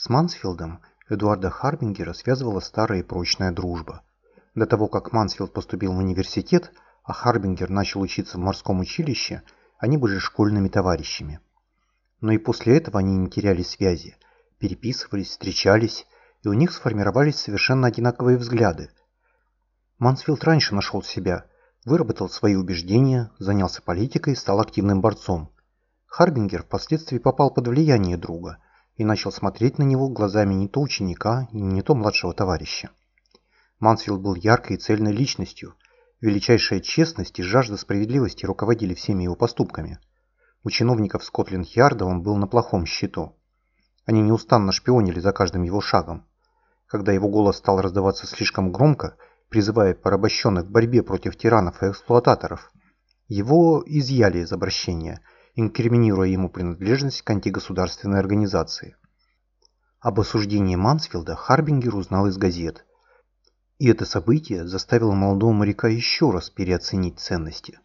С Мансфилдом Эдуарда Харбингера связывала старая и прочная дружба. До того, как Мансфилд поступил в университет, а Харбингер начал учиться в морском училище, они были школьными товарищами. Но и после этого они не теряли связи, переписывались, встречались, и у них сформировались совершенно одинаковые взгляды. Мансфилд раньше нашел себя, выработал свои убеждения, занялся политикой и стал активным борцом. Харбингер впоследствии попал под влияние друга и начал смотреть на него глазами не то ученика, не то младшего товарища. Мансфилд был яркой и цельной личностью. Величайшая честность и жажда справедливости руководили всеми его поступками. У чиновников Скотленд-Ярда он был на плохом счету. Они неустанно шпионили за каждым его шагом. Когда его голос стал раздаваться слишком громко, призывая порабощенных к борьбе против тиранов и эксплуататоров, его изъяли из обращения, инкриминируя ему принадлежность к антигосударственной организации. Об осуждении Мансфилда Харбингер узнал из газет. И это событие заставило молодого моряка еще раз переоценить ценности.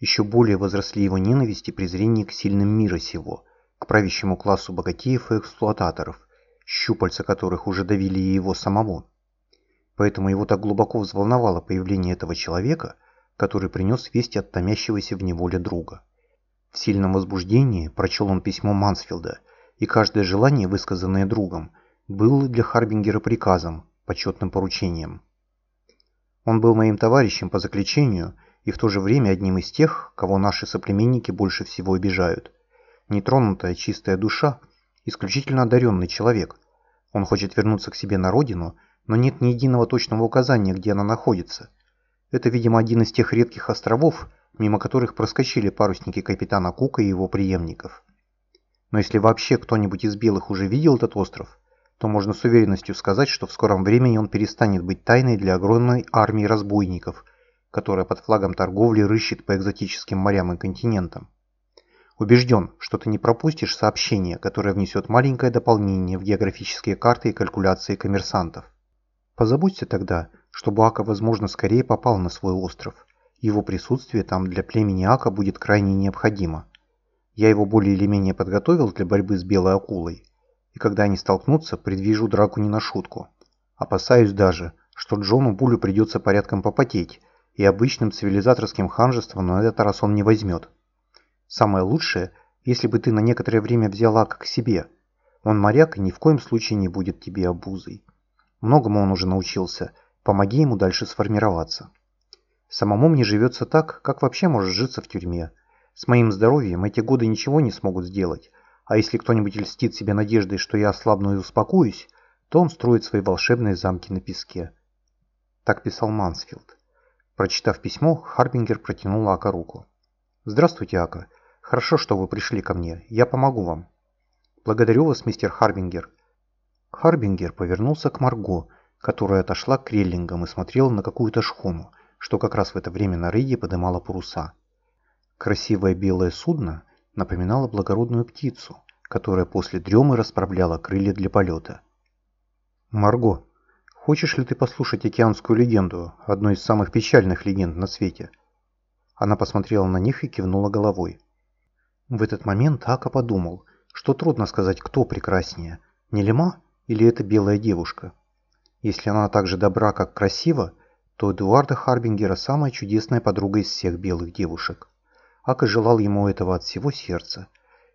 Еще более возросли его ненависть и презрение к сильным мира сего, к правящему классу богатеев и эксплуататоров, щупальца которых уже давили и его самого. Поэтому его так глубоко взволновало появление этого человека, который принес весть от томящегося в неволе друга. В сильном возбуждении прочел он письмо Мансфилда, и каждое желание, высказанное другом, было для Харбингера приказом, почетным поручением. Он был моим товарищем по заключению и в то же время одним из тех, кого наши соплеменники больше всего обижают. Нетронутая чистая душа, исключительно одаренный человек. Он хочет вернуться к себе на родину – но нет ни единого точного указания, где она находится. Это, видимо, один из тех редких островов, мимо которых проскочили парусники капитана Кука и его преемников. Но если вообще кто-нибудь из белых уже видел этот остров, то можно с уверенностью сказать, что в скором времени он перестанет быть тайной для огромной армии разбойников, которая под флагом торговли рыщет по экзотическим морям и континентам. Убежден, что ты не пропустишь сообщение, которое внесет маленькое дополнение в географические карты и калькуляции коммерсантов. Позаботься тогда, чтобы Ака, возможно, скорее попал на свой остров. Его присутствие там для племени Ака будет крайне необходимо. Я его более или менее подготовил для борьбы с белой акулой, и когда они столкнутся, предвижу драку не на шутку. Опасаюсь даже, что Джону Булю придется порядком попотеть, и обычным цивилизаторским ханжеством на этот раз он не возьмет. Самое лучшее, если бы ты на некоторое время взял Ака к себе. Он моряк и ни в коем случае не будет тебе обузой. Многому он уже научился. Помоги ему дальше сформироваться. Самому мне живется так, как вообще может житься в тюрьме. С моим здоровьем эти годы ничего не смогут сделать. А если кто-нибудь льстит себе надеждой, что я ослабну и успокоюсь, то он строит свои волшебные замки на песке. Так писал Мансфилд. Прочитав письмо, Харбингер протянул Ака руку. «Здравствуйте, Ака. Хорошо, что вы пришли ко мне. Я помогу вам». «Благодарю вас, мистер Харбингер. Харбингер повернулся к Марго, которая отошла к реллингам и смотрела на какую-то шхуну, что как раз в это время на рейде подымала паруса. Красивое белое судно напоминало благородную птицу, которая после дремы расправляла крылья для полета. «Марго, хочешь ли ты послушать океанскую легенду, одну из самых печальных легенд на свете?» Она посмотрела на них и кивнула головой. В этот момент Ака подумал, что трудно сказать, кто прекраснее, Нелема или это белая девушка? Если она так же добра, как красива, то Эдуарда Харбингера самая чудесная подруга из всех белых девушек. Ака желал ему этого от всего сердца.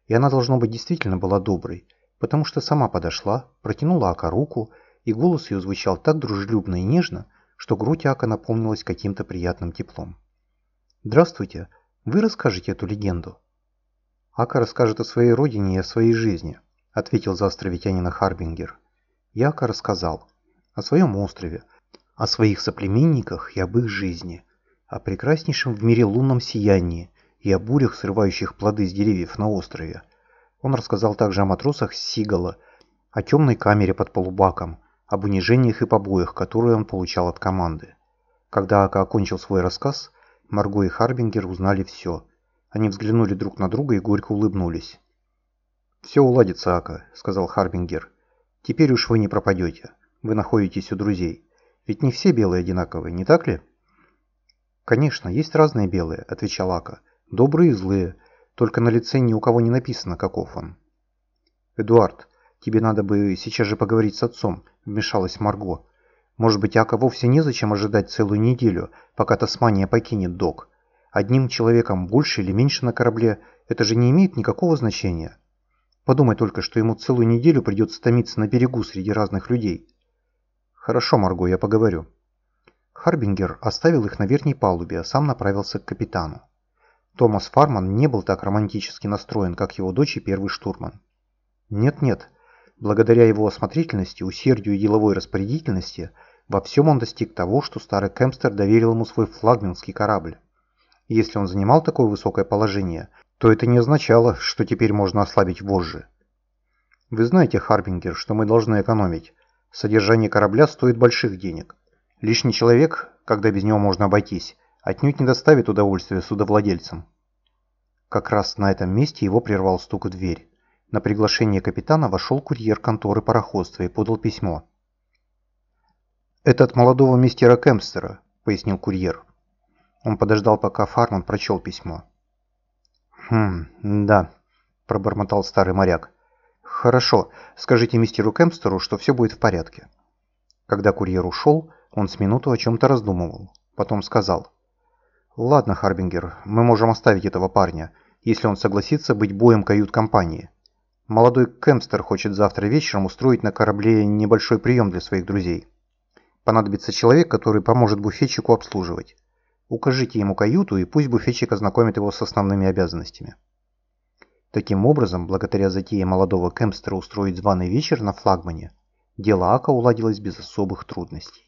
И она, должно быть, действительно была доброй, потому что сама подошла, протянула Ака руку, и голос ее звучал так дружелюбно и нежно, что грудь Ака наполнилась каким-то приятным теплом. «Здравствуйте, вы расскажете эту легенду?» Ака расскажет о своей родине и о своей жизни – ответил за островитянина Харбингер. Яка рассказал о своем острове, о своих соплеменниках и об их жизни, о прекраснейшем в мире лунном сиянии и о бурях, срывающих плоды с деревьев на острове. Он рассказал также о матросах Сигала, о темной камере под полубаком, об унижениях и побоях, которые он получал от команды. Когда Ака окончил свой рассказ, Марго и Харбингер узнали все. Они взглянули друг на друга и горько улыбнулись. «Все уладится, Ака», — сказал Харбингер. «Теперь уж вы не пропадете. Вы находитесь у друзей. Ведь не все белые одинаковые, не так ли?» «Конечно, есть разные белые», — отвечал Ака. «Добрые и злые. Только на лице ни у кого не написано, каков он». «Эдуард, «Тебе надо бы сейчас же поговорить с отцом», — вмешалась Марго. «Может быть, Ака вовсе незачем ожидать целую неделю, пока Тасмания покинет док. Одним человеком больше или меньше на корабле – это же не имеет никакого значения. Подумай только, что ему целую неделю придется томиться на берегу среди разных людей». «Хорошо, Марго, я поговорю». Харбингер оставил их на верхней палубе, а сам направился к капитану. Томас Фарман не был так романтически настроен, как его дочь и первый штурман. Нет-нет, благодаря его осмотрительности, усердию и деловой распорядительности, во всем он достиг того, что старый Кемпстер доверил ему свой флагманский корабль. И если он занимал такое высокое положение, то это не означало, что теперь можно ослабить вожжи. Вы знаете, Харбингер, что мы должны экономить. Содержание корабля стоит больших денег. Лишний человек, когда без него можно обойтись, отнюдь не доставит удовольствия судовладельцам. Как раз на этом месте его прервал стук в дверь. На приглашение капитана вошел курьер конторы пароходства и подал письмо. «Это от молодого мистера Кемпстера», — пояснил курьер. Он подождал, пока Фарман прочел письмо. «Хм, да», — пробормотал старый моряк. «Хорошо, скажите мистеру Кемпстеру, что все будет в порядке». Когда курьер ушел, он с минуту о чем-то раздумывал. Потом сказал. «Ладно, Харбингер, мы можем оставить этого парня, если он согласится быть боем кают-компании. Молодой Кемпстер хочет завтра вечером устроить на корабле небольшой прием для своих друзей. Понадобится человек, который поможет буфетчику обслуживать. Укажите ему каюту, и пусть буфетчик ознакомит его с основными обязанностями. Таким образом, благодаря затее молодого Кемпстера устроить званый вечер на флагмане, дело Ака уладилось без особых трудностей.